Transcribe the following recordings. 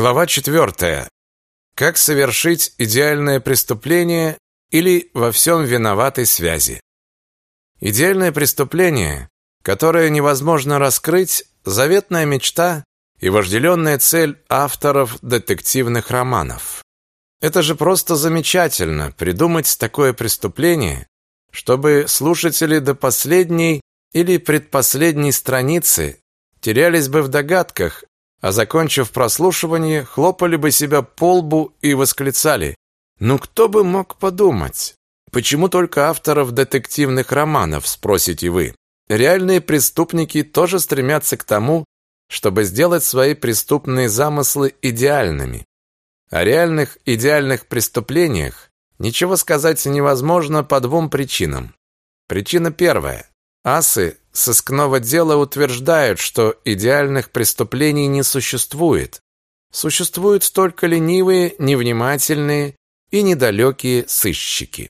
Глава 4. Как совершить идеальное преступление или во всем виноватой связи. Идеальное преступление, которое невозможно раскрыть, заветная мечта и вожделенная цель авторов детективных романов. Это же просто замечательно придумать такое преступление, чтобы слушатели до последней или предпоследней страницы терялись бы в догадках, а закончив прослушивание, хлопали бы себя по лбу и восклицали «Ну кто бы мог подумать?» Почему только авторов детективных романов, спросите вы? Реальные преступники тоже стремятся к тому, чтобы сделать свои преступные замыслы идеальными. О реальных идеальных преступлениях ничего сказать невозможно по двум причинам. Причина первая. Асы сыскного дела утверждают, что идеальных преступлений не существует. Существуют только ленивые, невнимательные и недалекие сыщики.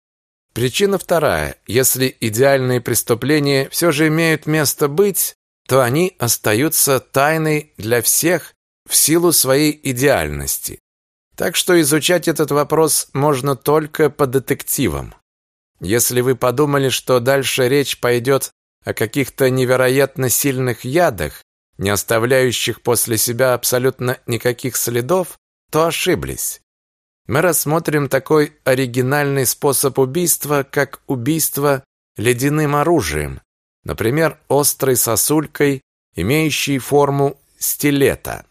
Причина вторая. Если идеальные преступления все же имеют место быть, то они остаются тайной для всех в силу своей идеальности. Так что изучать этот вопрос можно только по детективам. Если вы подумали, что дальше речь пойдет о каких-то невероятно сильных ядах, не оставляющих после себя абсолютно никаких следов, то ошиблись. Мы рассмотрим такой оригинальный способ убийства, как убийство ледяным оружием, например, острой сосулькой, имеющей форму стилета.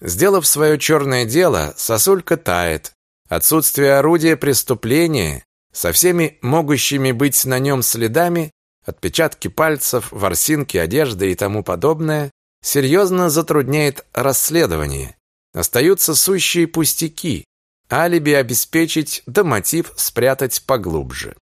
Сделав свое черное дело, сосулька тает. Отсутствие орудия преступления со всеми могущими быть на нем следами отпечатки пальцев, ворсинки одежды и тому подобное, серьезно затрудняет расследование. Остаются сущие пустяки, алиби обеспечить, да мотив спрятать поглубже.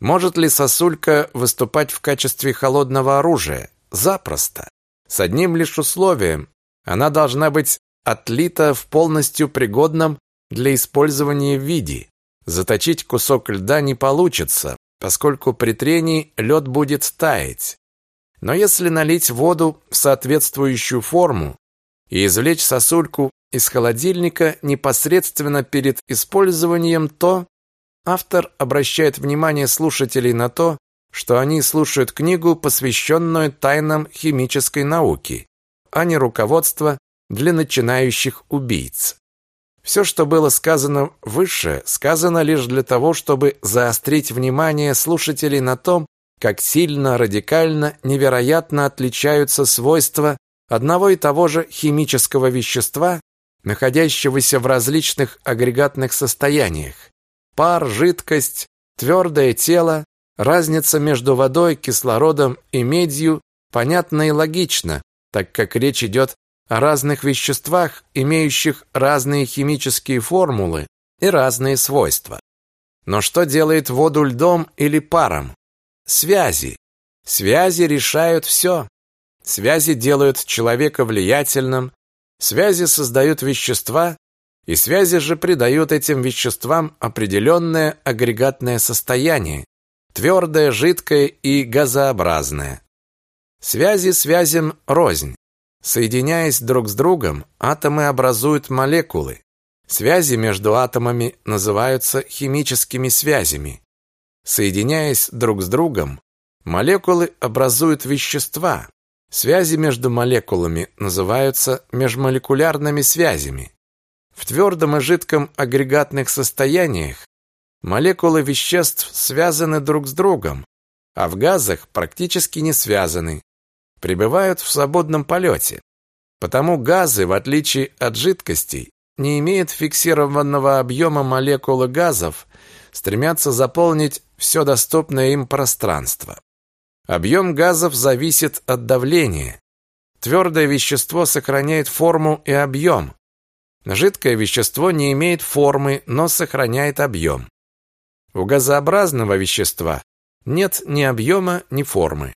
Может ли сосулька выступать в качестве холодного оружия? Запросто. С одним лишь условием. Она должна быть отлита в полностью пригодном для использования виде. Заточить кусок льда не получится, поскольку при трении лед будет таять. Но если налить воду в соответствующую форму и извлечь сосульку из холодильника непосредственно перед использованием, то автор обращает внимание слушателей на то, что они слушают книгу, посвященную тайнам химической науки, а не руководство для начинающих убийц. Все, что было сказано выше, сказано лишь для того, чтобы заострить внимание слушателей на том, как сильно, радикально, невероятно отличаются свойства одного и того же химического вещества, находящегося в различных агрегатных состояниях. Пар, жидкость, твердое тело, разница между водой, кислородом и медью понятна и логична, так как речь идет о разных веществах, имеющих разные химические формулы и разные свойства. Но что делает воду льдом или паром? Связи. Связи решают все. Связи делают человека влиятельным, связи создают вещества, и связи же придают этим веществам определенное агрегатное состояние, твердое, жидкое и газообразное. Связи связям рознь. Соединяясь друг с другом, атомы образуют молекулы. Связи между атомами называются химическими связями. Соединяясь друг с другом, молекулы образуют вещества. Связи между молекулами называются межмолекулярными связями. В твердом и жидком агрегатных состояниях молекулы веществ связаны друг с другом, а в газах практически не связаны пребывают в свободном полете. Потому газы, в отличие от жидкостей, не имеют фиксированного объема молекулы газов, стремятся заполнить все доступное им пространство. Объем газов зависит от давления. Твердое вещество сохраняет форму и объем. Жидкое вещество не имеет формы, но сохраняет объем. У газообразного вещества нет ни объема, ни формы.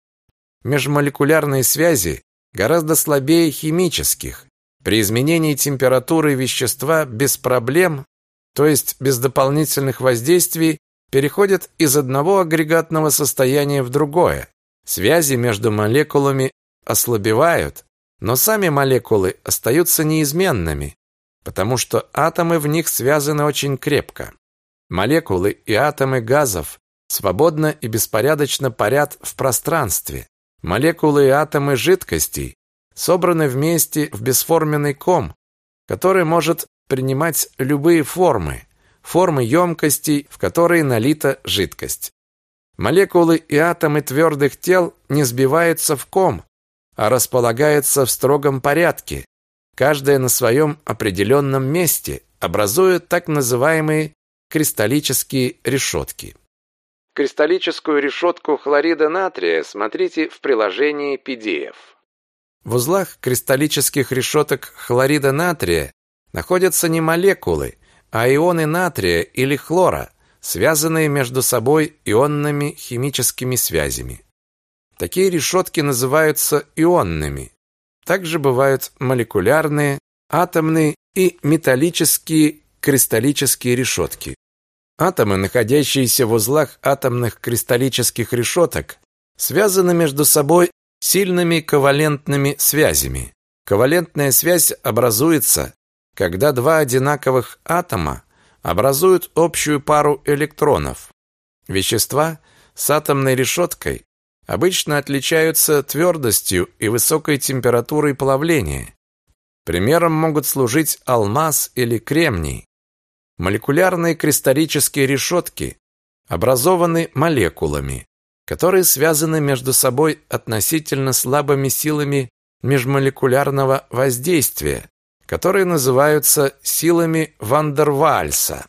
Межмолекулярные связи гораздо слабее химических. При изменении температуры вещества без проблем, то есть без дополнительных воздействий, переходят из одного агрегатного состояния в другое. Связи между молекулами ослабевают, но сами молекулы остаются неизменными. потому что атомы в них связаны очень крепко. Молекулы и атомы газов свободно и беспорядочно парят в пространстве. Молекулы и атомы жидкостей собраны вместе в бесформенный ком, который может принимать любые формы, формы емкостей, в которые налита жидкость. Молекулы и атомы твердых тел не сбиваются в ком, а располагаются в строгом порядке, каждая на своем определенном месте, образуя так называемые кристаллические решетки. Кристаллическую решетку хлорида натрия смотрите в приложении PDF. В узлах кристаллических решеток хлорида натрия находятся не молекулы, а ионы натрия или хлора, связанные между собой ионными химическими связями. Такие решетки называются ионными. Также бывают молекулярные, атомные и металлические кристаллические решетки. Атомы, находящиеся в узлах атомных кристаллических решеток, связаны между собой сильными ковалентными связями. Ковалентная связь образуется, когда два одинаковых атома образуют общую пару электронов. Вещества с атомной решеткой обычно отличаются твердостью и высокой температурой плавления. Примером могут служить алмаз или кремний. Молекулярные кристаллические решетки образованы молекулами, которые связаны между собой относительно слабыми силами межмолекулярного воздействия, которые называются силами Вандервальса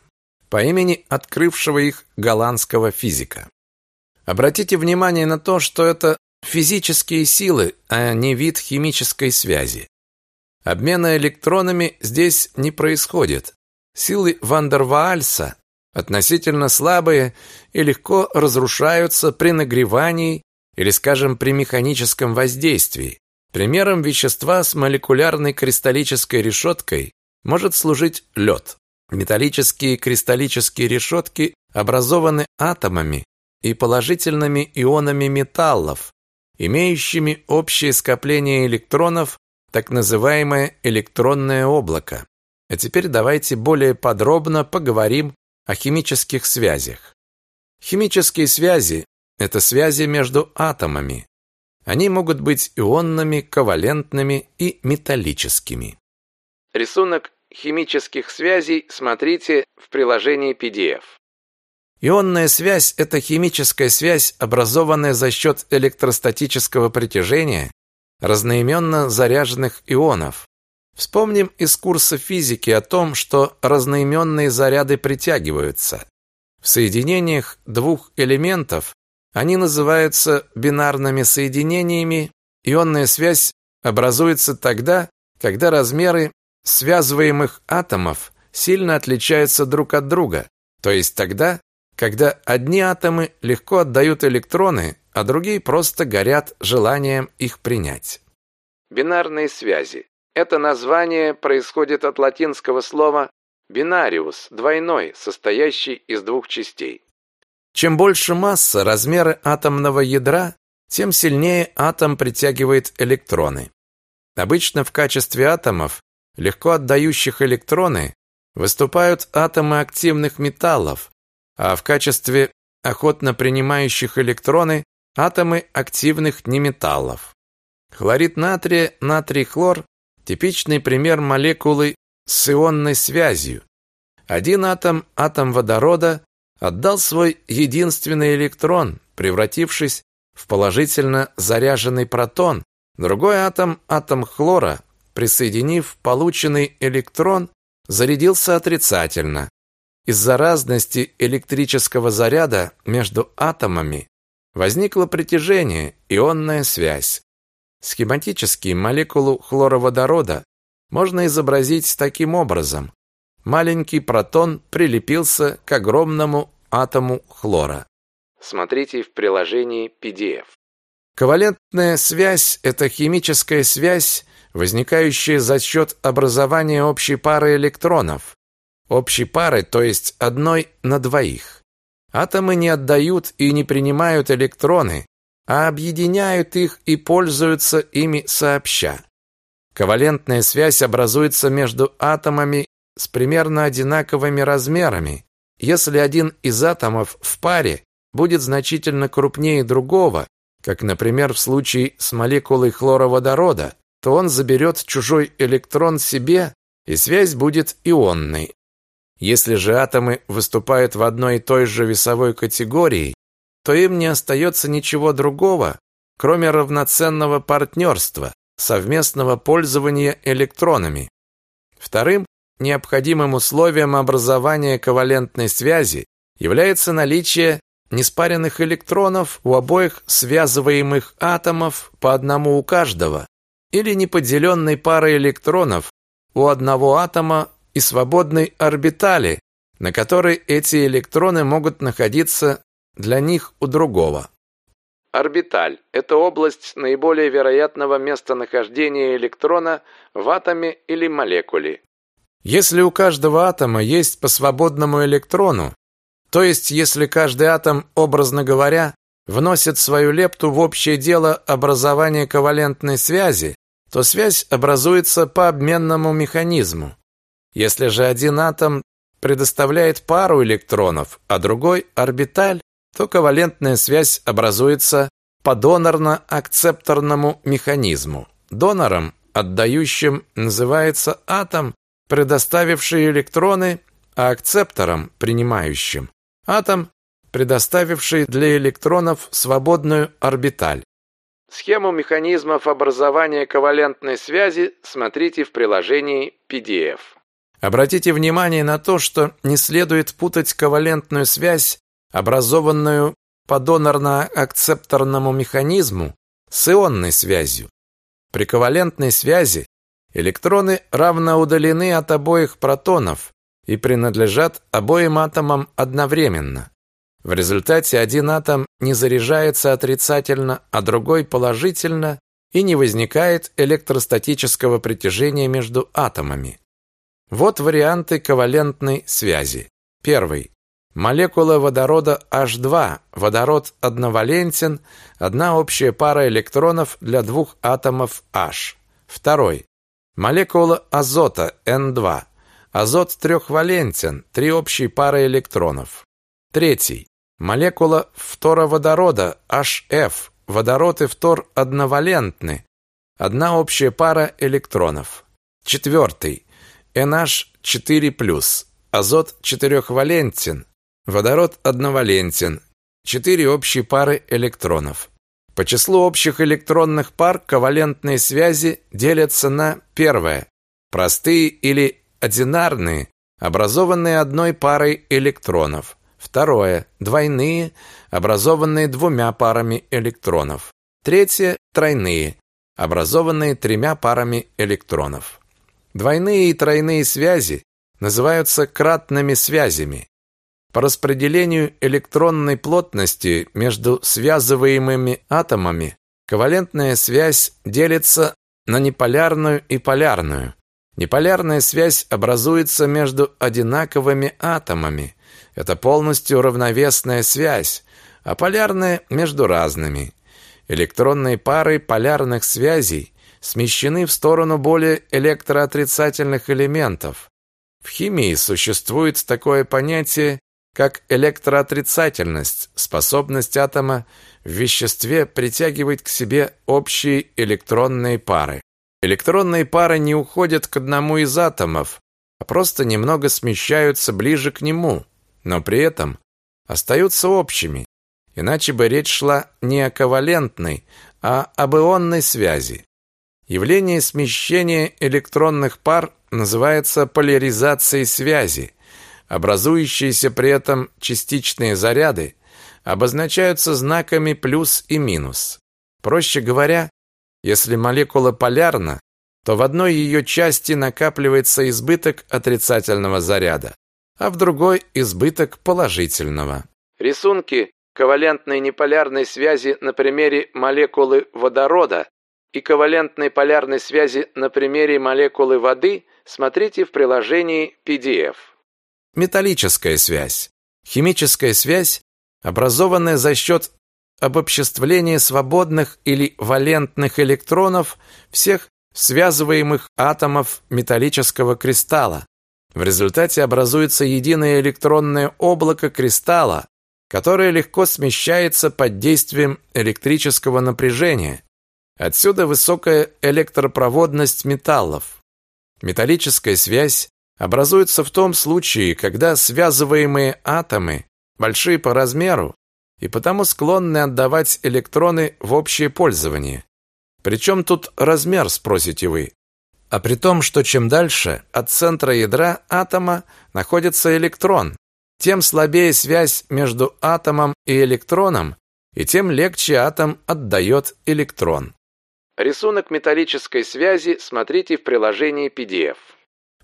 по имени открывшего их голландского физика. Обратите внимание на то, что это физические силы, а не вид химической связи. Обмена электронами здесь не происходит. Силы Вандерваальса относительно слабые и легко разрушаются при нагревании или, скажем, при механическом воздействии. Примером вещества с молекулярной кристаллической решеткой может служить лед. Металлические кристаллические решетки образованы атомами и положительными ионами металлов, имеющими общее скопление электронов, так называемое электронное облако. А теперь давайте более подробно поговорим о химических связях. Химические связи – это связи между атомами. Они могут быть ионными, ковалентными и металлическими. Рисунок химических связей смотрите в приложении PDF. Ионная связь – это химическая связь, образованная за счет электростатического притяжения разноименно заряженных ионов. Вспомним из курса физики о том, что разноименные заряды притягиваются. В соединениях двух элементов они называются бинарными соединениями. Ионная связь образуется тогда, когда размеры связываемых атомов сильно отличаются друг от друга, то есть тогда, когда одни атомы легко отдают электроны, а другие просто горят желанием их принять. Бинарные связи. Это название происходит от латинского слова бинариус, двойной, состоящий из двух частей. Чем больше масса, размеры атомного ядра, тем сильнее атом притягивает электроны. Обычно в качестве атомов, легко отдающих электроны, выступают атомы активных металлов, а в качестве охотно принимающих электроны атомы активных неметаллов. Хлорид натрия, натрий-хлор – типичный пример молекулы с ионной связью. Один атом, атом водорода, отдал свой единственный электрон, превратившись в положительно заряженный протон. Другой атом, атом хлора, присоединив полученный электрон, зарядился отрицательно. Из-за разности электрического заряда между атомами возникло притяжение, ионная связь. Схематически молекулу хлороводорода можно изобразить таким образом. Маленький протон прилепился к огромному атому хлора. Смотрите в приложении PDF. Ковалентная связь – это химическая связь, возникающая за счет образования общей пары электронов. Общей пары, то есть одной на двоих. Атомы не отдают и не принимают электроны, а объединяют их и пользуются ими сообща. Ковалентная связь образуется между атомами с примерно одинаковыми размерами. Если один из атомов в паре будет значительно крупнее другого, как, например, в случае с молекулой хлороводорода, то он заберет чужой электрон себе, и связь будет ионной. Если же атомы выступают в одной и той же весовой категории, то им не остается ничего другого, кроме равноценного партнерства, совместного пользования электронами. Вторым необходимым условием образования ковалентной связи является наличие неспаренных электронов у обоих связываемых атомов по одному у каждого или неподеленной пары электронов у одного атома и свободной орбитали, на которой эти электроны могут находиться для них у другого. Орбиталь – это область наиболее вероятного местонахождения электрона в атоме или молекуле. Если у каждого атома есть по свободному электрону, то есть если каждый атом, образно говоря, вносит свою лепту в общее дело образования ковалентной связи, то связь образуется по обменному механизму. Если же один атом предоставляет пару электронов, а другой – орбиталь, то ковалентная связь образуется по донорно-акцепторному механизму. Донором, отдающим, называется атом, предоставивший электроны, а акцептором, принимающим, атом, предоставивший для электронов свободную орбиталь. Схему механизмов образования ковалентной связи смотрите в приложении PDF. Обратите внимание на то, что не следует путать ковалентную связь образованную по донорно-акцепторному механизму с ионной связью. При ковалентной связи электроны равно удалены от обоих протонов и принадлежат обоим атомам одновременно. В результате один атом не заряжается отрицательно, а другой положительно, и не возникает электростатического притяжения между атомами. Вот варианты ковалентной связи. Первый. Молекула водорода H2, водород одновалентен, одна общая пара электронов для двух атомов H. Второй. Молекула азота N2, азот трехвалентен, три общие пары электронов. Третий. Молекула фтороводорода HF, водород и фтор одновалентны, одна общая пара электронов. Четвертый. NH4+, азот четырехвалентен, Водород одновалентен. Четыре общие пары электронов. По числу общих электронных пар ковалентные связи делятся на первое простые или одинарные, образованные одной парой электронов. Второе двойные, образованные двумя парами электронов. Третье тройные, образованные тремя парами электронов. Двойные и тройные связи называются кратными связями. По распределению электронной плотности между связываемыми атомами ковалентная связь делится на неполярную и полярную. Неполярная связь образуется между одинаковыми атомами. Это полностью равновесная связь, а полярная – между разными. Электронные пары полярных связей смещены в сторону более электроотрицательных элементов. В химии существует такое понятие как электроотрицательность, способность атома в веществе притягивать к себе общие электронные пары. Электронные пары не уходят к одному из атомов, а просто немного смещаются ближе к нему, но при этом остаются общими. Иначе бы речь шла не о ковалентной, а об ионной связи. Явление смещения электронных пар называется поляризацией связи – Образующиеся при этом частичные заряды обозначаются знаками плюс и минус. Проще говоря, если молекула полярна, то в одной ее части накапливается избыток отрицательного заряда, а в другой избыток положительного. Рисунки ковалентной неполярной связи на примере молекулы водорода и ковалентной полярной связи на примере молекулы воды смотрите в приложении PDF. Металлическая связь. Химическая связь, образованная за счет обобществления свободных или валентных электронов всех связываемых атомов металлического кристалла. В результате образуется единое электронное облако кристалла, которое легко смещается под действием электрического напряжения. Отсюда высокая электропроводность металлов. Металлическая связь образуется в том случае, когда связываемые атомы большие по размеру и потому склонны отдавать электроны в общее пользование. Причем тут размер, спросите вы? А при том, что чем дальше от центра ядра атома находится электрон, тем слабее связь между атомом и электроном, и тем легче атом отдает электрон. Рисунок металлической связи смотрите в приложении PDF.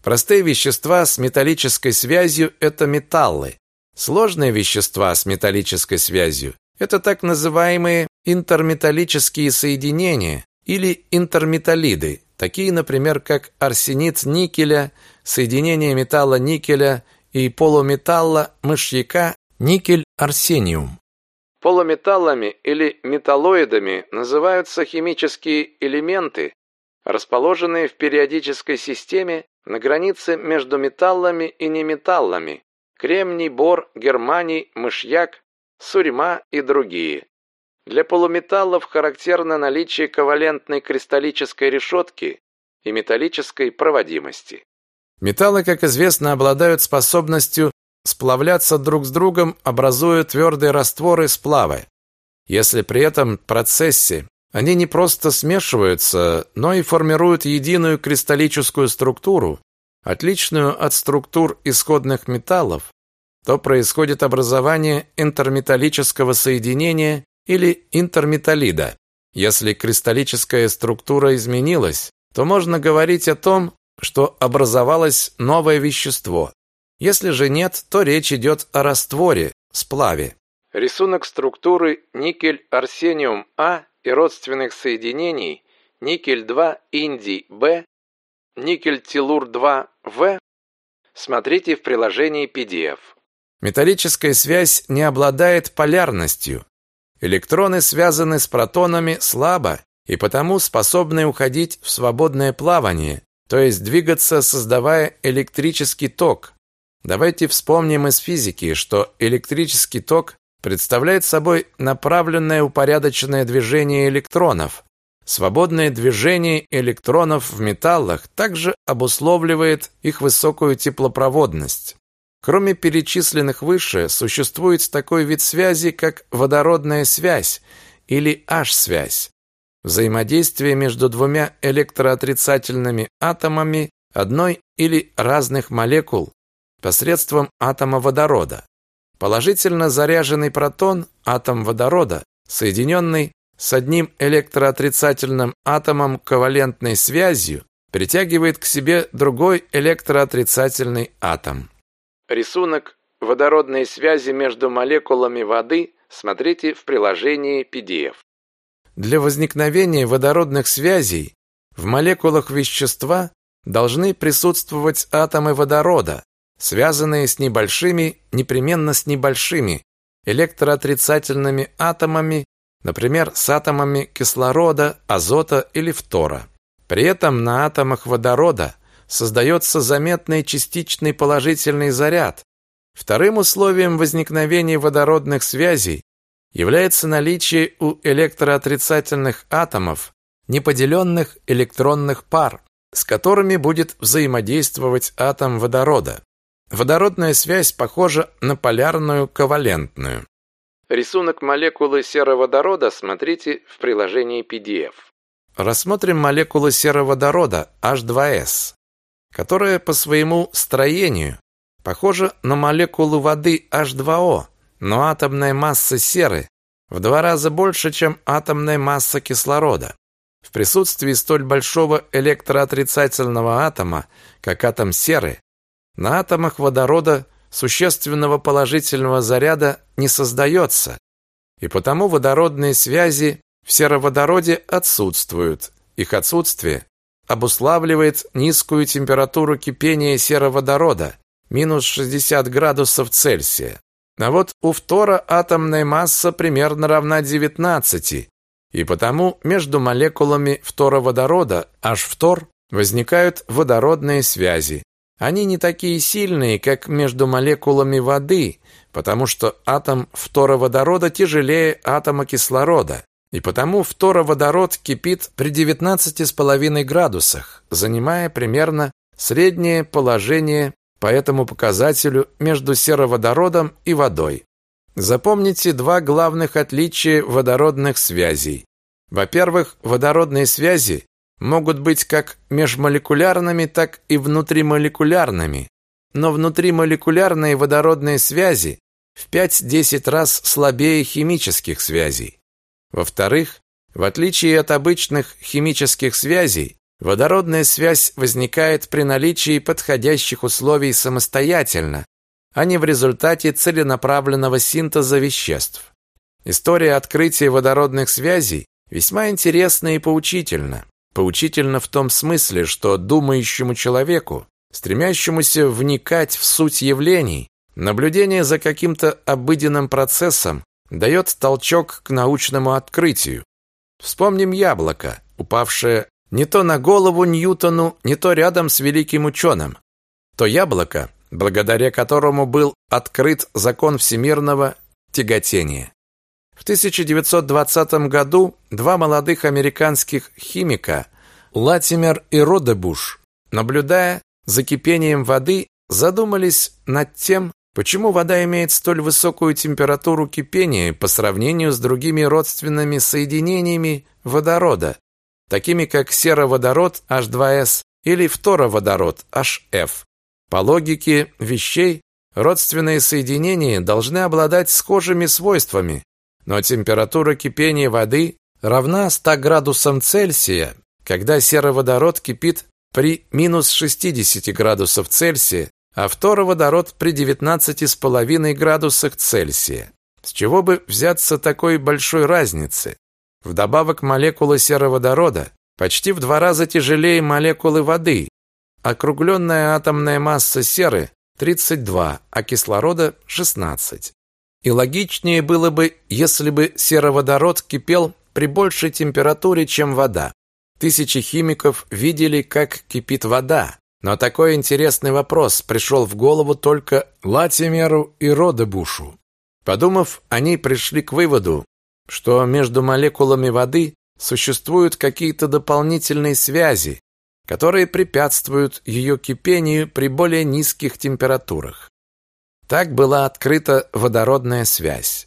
Простые вещества с металлической связью – это металлы. Сложные вещества с металлической связью – это так называемые интерметаллические соединения или интерметаллиды, такие, например, как арсенит никеля, соединение металла никеля и полуметалла мышьяка никель-арсениум. Полуметаллами или металлоидами называются химические элементы, расположенные в периодической системе на границе между металлами и неметаллами, кремний, бор, германий, мышьяк, сурьма и другие. Для полуметаллов характерно наличие ковалентной кристаллической решетки и металлической проводимости. Металлы, как известно, обладают способностью сплавляться друг с другом, образуя твердые растворы сплавы. Если при этом процессе они не просто смешиваются, но и формируют единую кристаллическую структуру, отличную от структур исходных металлов, то происходит образование интерметаллического соединения или интерметаллида. Если кристаллическая структура изменилась, то можно говорить о том, что образовалось новое вещество. Если же нет, то речь идет о растворе, сплаве. Рисунок структуры никель-арсениум-А и родственных соединений никель-2 индий-Б, никель-телур-2В смотрите в приложении PDF. Металлическая связь не обладает полярностью. Электроны связаны с протонами слабо и потому способны уходить в свободное плавание, то есть двигаться, создавая электрический ток, Давайте вспомним из физики, что электрический ток представляет собой направленное упорядоченное движение электронов. Свободное движение электронов в металлах также обусловливает их высокую теплопроводность. Кроме перечисленных выше, существует такой вид связи, как водородная связь или H-связь. Взаимодействие между двумя электроотрицательными атомами одной или разных молекул посредством атома водорода. Положительно заряженный протон, атом водорода, соединенный с одним электроотрицательным атомом ковалентной связью, притягивает к себе другой электроотрицательный атом. Рисунок водородной связи между молекулами воды смотрите в приложении PDF. Для возникновения водородных связей в молекулах вещества должны присутствовать атомы водорода, связанные с небольшими, непременно с небольшими электроотрицательными атомами, например, с атомами кислорода, азота или фтора. При этом на атомах водорода создается заметный частичный положительный заряд. Вторым условием возникновения водородных связей является наличие у электроотрицательных атомов неподеленных электронных пар, с которыми будет взаимодействовать атом водорода. Водородная связь похожа на полярную ковалентную. Рисунок молекулы сероводорода смотрите в приложении PDF. Рассмотрим молекулу сероводорода H2S, которая по своему строению похожа на молекулу воды H2O, но атомная масса серы в два раза больше, чем атомная масса кислорода. В присутствии столь большого электроотрицательного атома, как атом серы, на атомах водорода существенного положительного заряда не создается, и потому водородные связи в сероводороде отсутствуют. Их отсутствие обуславливает низкую температуру кипения сероводорода, минус 60 градусов Цельсия. А вот у фтора атомная масса примерно равна 19, и потому между молекулами фтороводорода H-фтор возникают водородные связи. Они не такие сильные, как между молекулами воды, потому что атом фтороводорода тяжелее атома кислорода, и потому фтороводород кипит при 19,5 градусах, занимая примерно среднее положение по этому показателю между сероводородом и водой. Запомните два главных отличия водородных связей. Во-первых, водородные связи могут быть как межмолекулярными, так и внутримолекулярными. Но внутримолекулярные водородные связи в 5-10 раз слабее химических связей. Во-вторых, в отличие от обычных химических связей, водородная связь возникает при наличии подходящих условий самостоятельно, а не в результате целенаправленного синтеза веществ. История открытия водородных связей весьма интересна и поучительна. Поучительна в том смысле, что думающему человеку, стремящемуся вникать в суть явлений, наблюдение за каким-то обыденным процессом дает толчок к научному открытию. Вспомним яблоко, упавшее не то на голову Ньютону, не то рядом с великим ученым. То яблоко, благодаря которому был открыт закон всемирного тяготения. В 1920 году два молодых американских химика, Латимер и Родебуш, наблюдая за кипением воды, задумались над тем, почему вода имеет столь высокую температуру кипения по сравнению с другими родственными соединениями водорода, такими как сероводород H2S или фтороводород HF. По логике вещей, родственные соединения должны обладать схожими свойствами, но температура кипения воды равна 100 градусам Цельсия, когда сероводород кипит при минус 60 градусов Цельсия, а фтороводород при 19,5 градусах Цельсия. С чего бы взяться такой большой разницы? Вдобавок молекулы сероводорода почти в два раза тяжелее молекулы воды. Округленная атомная масса серы 32, а кислорода 16. И логичнее было бы, если бы сероводород кипел при большей температуре, чем вода. Тысячи химиков видели, как кипит вода, но такой интересный вопрос пришел в голову только Латимеру и Родебушу. Подумав, они пришли к выводу, что между молекулами воды существуют какие-то дополнительные связи, которые препятствуют ее кипению при более низких температурах. Так была открыта водородная связь.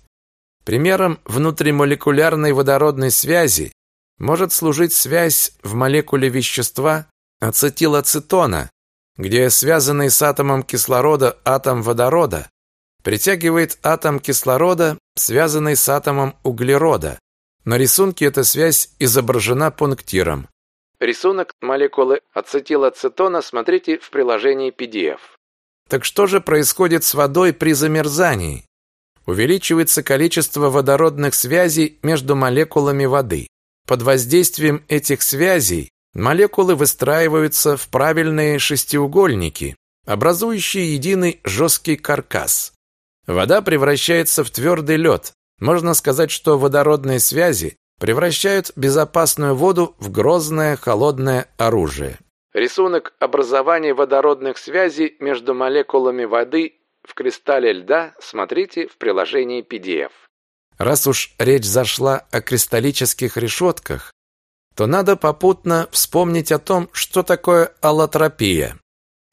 Примером внутримолекулярной водородной связи может служить связь в молекуле вещества ацетилацетона, где связанный с атомом кислорода атом водорода притягивает атом кислорода, связанный с атомом углерода. На рисунке эта связь изображена пунктиром. Рисунок молекулы ацетилацетона смотрите в приложении PDF. Так что же происходит с водой при замерзании? Увеличивается количество водородных связей между молекулами воды. Под воздействием этих связей молекулы выстраиваются в правильные шестиугольники, образующие единый жесткий каркас. Вода превращается в твердый лед. Можно сказать, что водородные связи превращают безопасную воду в грозное холодное оружие. Рисунок образования водородных связей между молекулами воды в кристалле льда смотрите в приложении PDF. Раз уж речь зашла о кристаллических решетках, то надо попутно вспомнить о том, что такое аллотропия.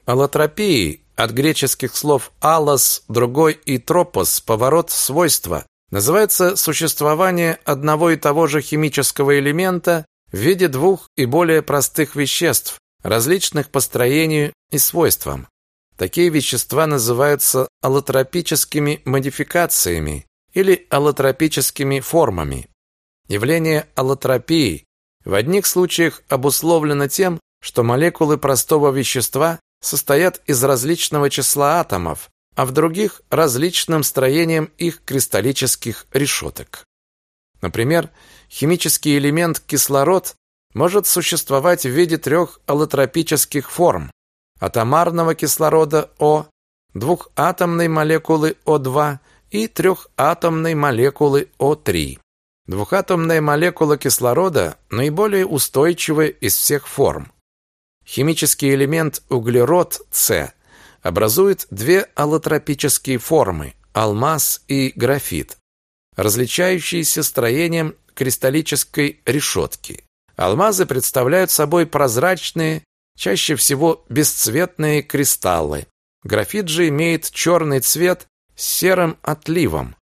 Аллотропией от греческих слов «аллос» другой и «тропос» поворот свойства называется существование одного и того же химического элемента в виде двух и более простых веществ, различных по строению и свойствам. Такие вещества называются аллотропическими модификациями или аллотропическими формами. Явление аллотропии в одних случаях обусловлено тем, что молекулы простого вещества состоят из различного числа атомов, а в других – различным строением их кристаллических решеток. Например, химический элемент кислород может существовать в виде трех аллотропических форм атомарного кислорода О, двухатомной молекулы О2 и трехатомной молекулы О3. Двухатомная молекула кислорода наиболее устойчивая из всех форм. Химический элемент углерод С образует две аллотропические формы – алмаз и графит, различающиеся строением кристаллической решетки. Алмазы представляют собой прозрачные, чаще всего бесцветные кристаллы. Графит же имеет черный цвет с серым отливом.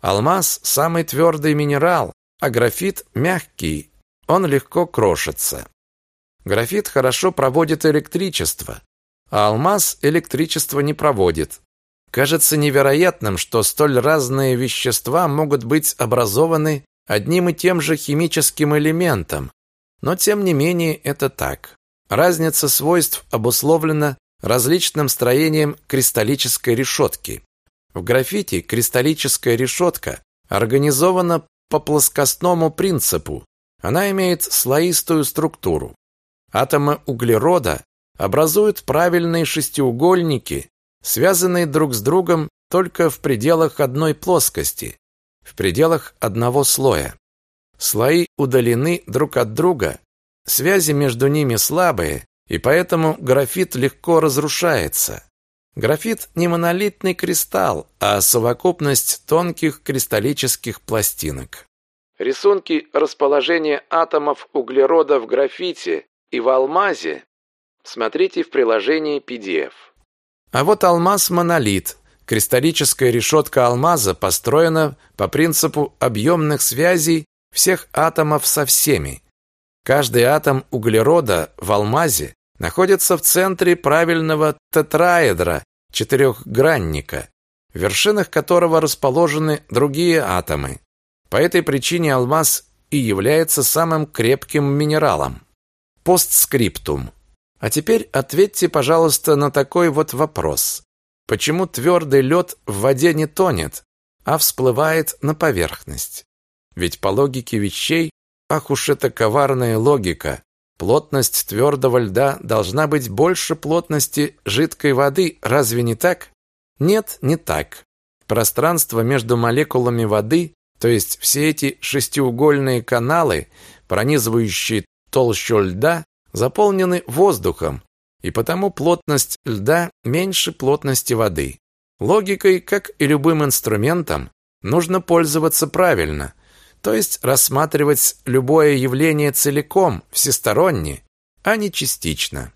Алмаз – самый твердый минерал, а графит – мягкий, он легко крошится. Графит хорошо проводит электричество, а алмаз электричество не проводит. Кажется невероятным, что столь разные вещества могут быть образованы одним и тем же химическим элементом, но тем не менее это так. Разница свойств обусловлена различным строением кристаллической решетки. В графите кристаллическая решетка организована по плоскостному принципу. Она имеет слоистую структуру. Атомы углерода образуют правильные шестиугольники, связанные друг с другом только в пределах одной плоскости, в пределах одного слоя. Слои удалены друг от друга, связи между ними слабые, и поэтому графит легко разрушается. Графит не монолитный кристалл, а совокупность тонких кристаллических пластинок. Рисунки расположения атомов углерода в графите и в алмазе смотрите в приложении PDF. А вот алмаз-монолит. Кристаллическая решетка алмаза построена по принципу объемных связей всех атомов со всеми. Каждый атом углерода в алмазе находится в центре правильного тетраэдра, четырехгранника, в вершинах которого расположены другие атомы. По этой причине алмаз и является самым крепким минералом. Постскриптум. А теперь ответьте, пожалуйста, на такой вот вопрос. Почему твердый лед в воде не тонет, а всплывает на поверхность? Ведь по логике вещей, ах уж эта коварная логика, Плотность твердого льда должна быть больше плотности жидкой воды, разве не так? Нет, не так. Пространство между молекулами воды, то есть все эти шестиугольные каналы, пронизывающие толщу льда, заполнены воздухом, и потому плотность льда меньше плотности воды. Логикой, как и любым инструментом, нужно пользоваться правильно, то есть рассматривать любое явление целиком, всесторонне, а не частично.